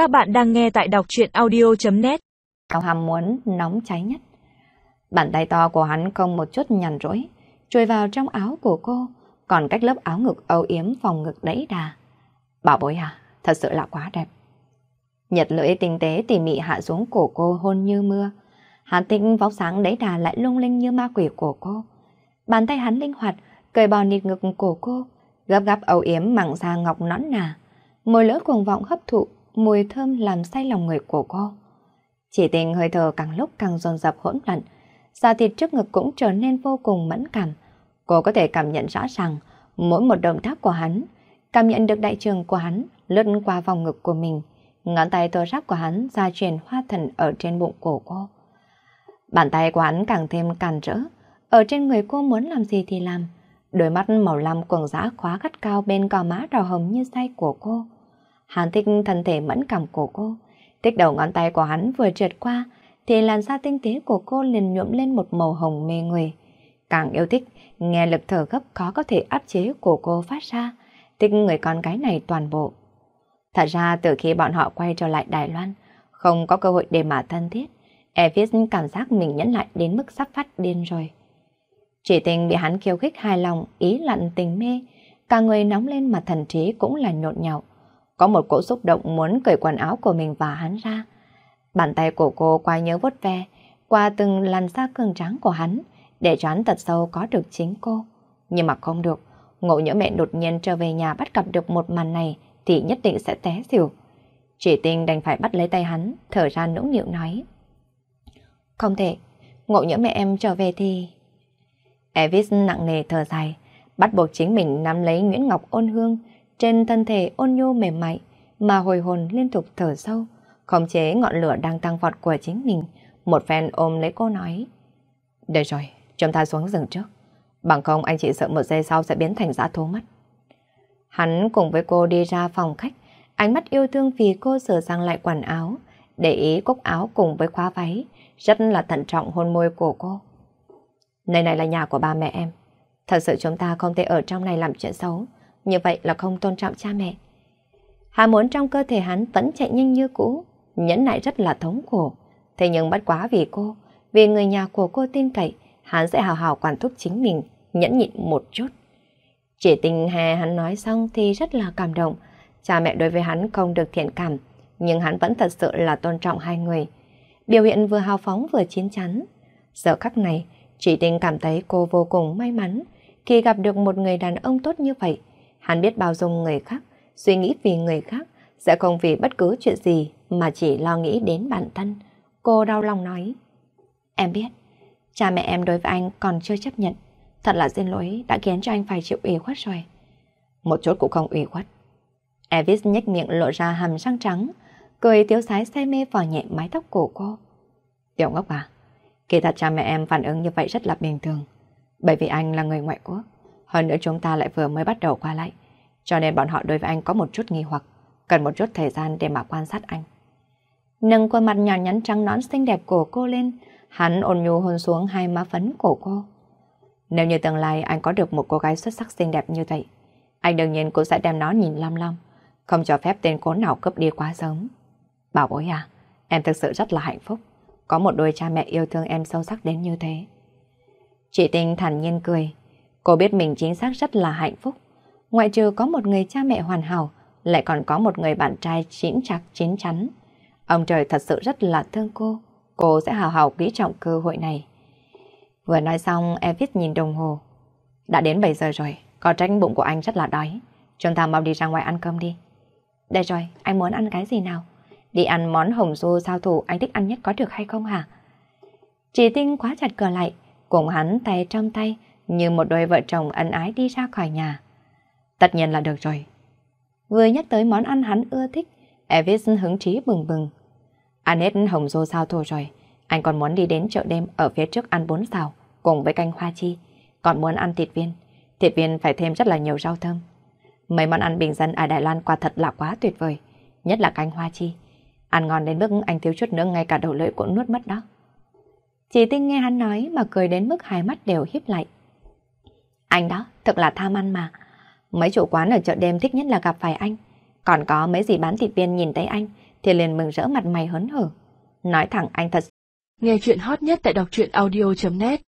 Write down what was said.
Các bạn đang nghe tại đọc truyện audio.net Cao hàm muốn nóng cháy nhất. Bàn tay to của hắn không một chút nhằn rỗi, chui vào trong áo của cô, còn cách lớp áo ngực âu yếm phòng ngực đẫy đà. Bảo bối à, thật sự là quá đẹp. Nhật lưỡi tinh tế tỉ mị hạ xuống cổ cô hôn như mưa. Hàn tinh vóc sáng đẫy đà lại lung linh như ma quỷ của cô. Bàn tay hắn linh hoạt, cởi bò nịt ngực của cô, gấp gáp âu yếm mảng da ngọc nõn nà. Môi lưỡi cuồng vọng hấp thụ, mùi thơm làm say lòng người của cô. Chỉ tình hơi thở càng lúc càng dồn dập hỗn loạn, da thịt trước ngực cũng trở nên vô cùng mẫn cảm. Cô có thể cảm nhận rõ ràng mỗi một động tác của hắn, cảm nhận được đại trường của hắn lướt qua vòng ngực của mình. Ngón tay tô ráp của hắn ra truyền hoa thần ở trên bụng cổ cô. Bàn tay của hắn càng thêm càn rỡ, ở trên người cô muốn làm gì thì làm. Đôi mắt màu lam cuồng dã khóa gắt cao bên cò má đỏ hồng như say của cô. Hắn thích thân thể mẫn cảm của cô. Thích đầu ngón tay của hắn vừa trượt qua, thì làn da tinh tế của cô liền nhuộm lên một màu hồng mê người. Càng yêu thích, nghe lực thở gấp khó có thể áp chế của cô phát ra, thích người con gái này toàn bộ. Thật ra từ khi bọn họ quay trở lại Đài Loan, không có cơ hội để mà thân thiết, Evis cảm giác mình nhẫn lại đến mức sắp phát điên rồi. Chỉ tình bị hắn khiêu khích hài lòng, ý lặn tình mê, cả người nóng lên mà thần trí cũng là nhộn nhạo. Có một cỗ xúc động muốn cởi quần áo của mình và hắn ra. Bàn tay của cô qua nhớ vốt ve, qua từng làn da cường trắng của hắn, để cho hắn thật sâu có được chính cô. Nhưng mà không được, ngộ nhỡ mẹ đột nhiên trở về nhà bắt gặp được một màn này thì nhất định sẽ té xỉu. Chỉ tình đành phải bắt lấy tay hắn, thở ra nũng nịu nói. Không thể, ngộ nhỡ mẹ em trở về thì... Evis nặng nề thở dài, bắt buộc chính mình nắm lấy Nguyễn Ngọc ôn hương, trên thân thể ôn nhu mềm mại, mà hồi hồn liên tục thở sâu, khống chế ngọn lửa đang tăng vọt của chính mình. Một phen ôm lấy cô nói. Được rồi, chúng ta xuống rừng trước. Bằng không anh chị sợ một giây sau sẽ biến thành giã thú mất. Hắn cùng với cô đi ra phòng khách, ánh mắt yêu thương vì cô sửa sang lại quần áo, để ý cúc áo cùng với khóa váy, rất là thận trọng hôn môi của cô. Nơi này là nhà của ba mẹ em. Thật sự chúng ta không thể ở trong này làm chuyện xấu như vậy là không tôn trọng cha mẹ. Hà muốn trong cơ thể hắn vẫn chạy nhanh như cũ, nhẫn nại rất là thống khổ. Thế nhưng bất quá vì cô, vì người nhà của cô tin cậy, hắn sẽ hào hào quản thúc chính mình, nhẫn nhịn một chút. Chỉ tình hè hắn nói xong thì rất là cảm động. Cha mẹ đối với hắn không được thiện cảm, nhưng hắn vẫn thật sự là tôn trọng hai người. Biểu hiện vừa hào phóng vừa chiến chắn. Giờ khắc này, chỉ tình cảm thấy cô vô cùng may mắn khi gặp được một người đàn ông tốt như vậy. Hắn biết bao dung người khác, suy nghĩ vì người khác, sẽ không vì bất cứ chuyện gì mà chỉ lo nghĩ đến bản thân. Cô đau lòng nói. Em biết, cha mẹ em đối với anh còn chưa chấp nhận. Thật là xin lỗi đã khiến cho anh phải chịu ủy khuất rồi. Một chút cũng không ủy khuất. Elvis nhếch miệng lộ ra hàm răng trắng, cười tiếu sái say mê vào nhẹ mái tóc của cô. Tiểu ngốc à, kỳ thật cha mẹ em phản ứng như vậy rất là bình thường. Bởi vì anh là người ngoại quốc. Hơn nữa chúng ta lại vừa mới bắt đầu qua lại. Cho nên bọn họ đối với anh có một chút nghi hoặc, cần một chút thời gian để mà quan sát anh. Nâng khuôn mặt nhỏ nhắn trắng nõn xinh đẹp của cô lên, hắn ôn nhu hôn xuống hai má phấn của cô. Nếu như tương lai anh có được một cô gái xuất sắc xinh đẹp như vậy, anh đương nhiên cũng sẽ đem nó nhìn lam lam, không cho phép tên cố nào cướp đi quá sớm. Bảo bối à, em thực sự rất là hạnh phúc, có một đôi cha mẹ yêu thương em sâu sắc đến như thế. Chị Tinh thản nhiên cười, Cô biết mình chính xác rất là hạnh phúc. Ngoại trừ có một người cha mẹ hoàn hảo, lại còn có một người bạn trai chín chặt chín chắn. Ông trời thật sự rất là thương cô. Cô sẽ hào hào quý trọng cơ hội này. Vừa nói xong, Evis nhìn đồng hồ. Đã đến 7 giờ rồi, có tránh bụng của anh rất là đói. Chúng ta mau đi ra ngoài ăn cơm đi. Đây rồi, anh muốn ăn cái gì nào? Đi ăn món hồng su sao thủ anh thích ăn nhất có được hay không hả? Chị Tinh quá chặt cửa lại, cùng hắn tay trong tay, như một đôi vợ chồng ân ái đi ra khỏi nhà. Tất nhiên là được rồi. Vừa nhắc tới món ăn hắn ưa thích, Elvis hứng trí bừng bừng. Ăn hết hồng rô sao thôi rồi, anh còn muốn đi đến chợ đêm ở phía trước ăn bún xào cùng với canh hoa chi, còn muốn ăn thịt viên. Thịt viên phải thêm rất là nhiều rau thơm. Mấy món ăn bình dân ở Đài Loan quả thật là quá tuyệt vời, nhất là canh hoa chi. Ăn ngon đến mức anh thiếu chút nữa ngay cả đầu lưỡi cũng nuốt mất đó. Chị Tinh nghe hắn nói mà cười đến mức hai mắt đều híp lại. Anh đó, thật là tham ăn mà. Mấy chủ quán ở chợ đêm thích nhất là gặp phải anh. Còn có mấy gì bán thịt viên nhìn thấy anh thì liền mừng rỡ mặt mày hớn hở. Nói thẳng anh thật. Nghe chuyện hot nhất tại đọc truyện audio.net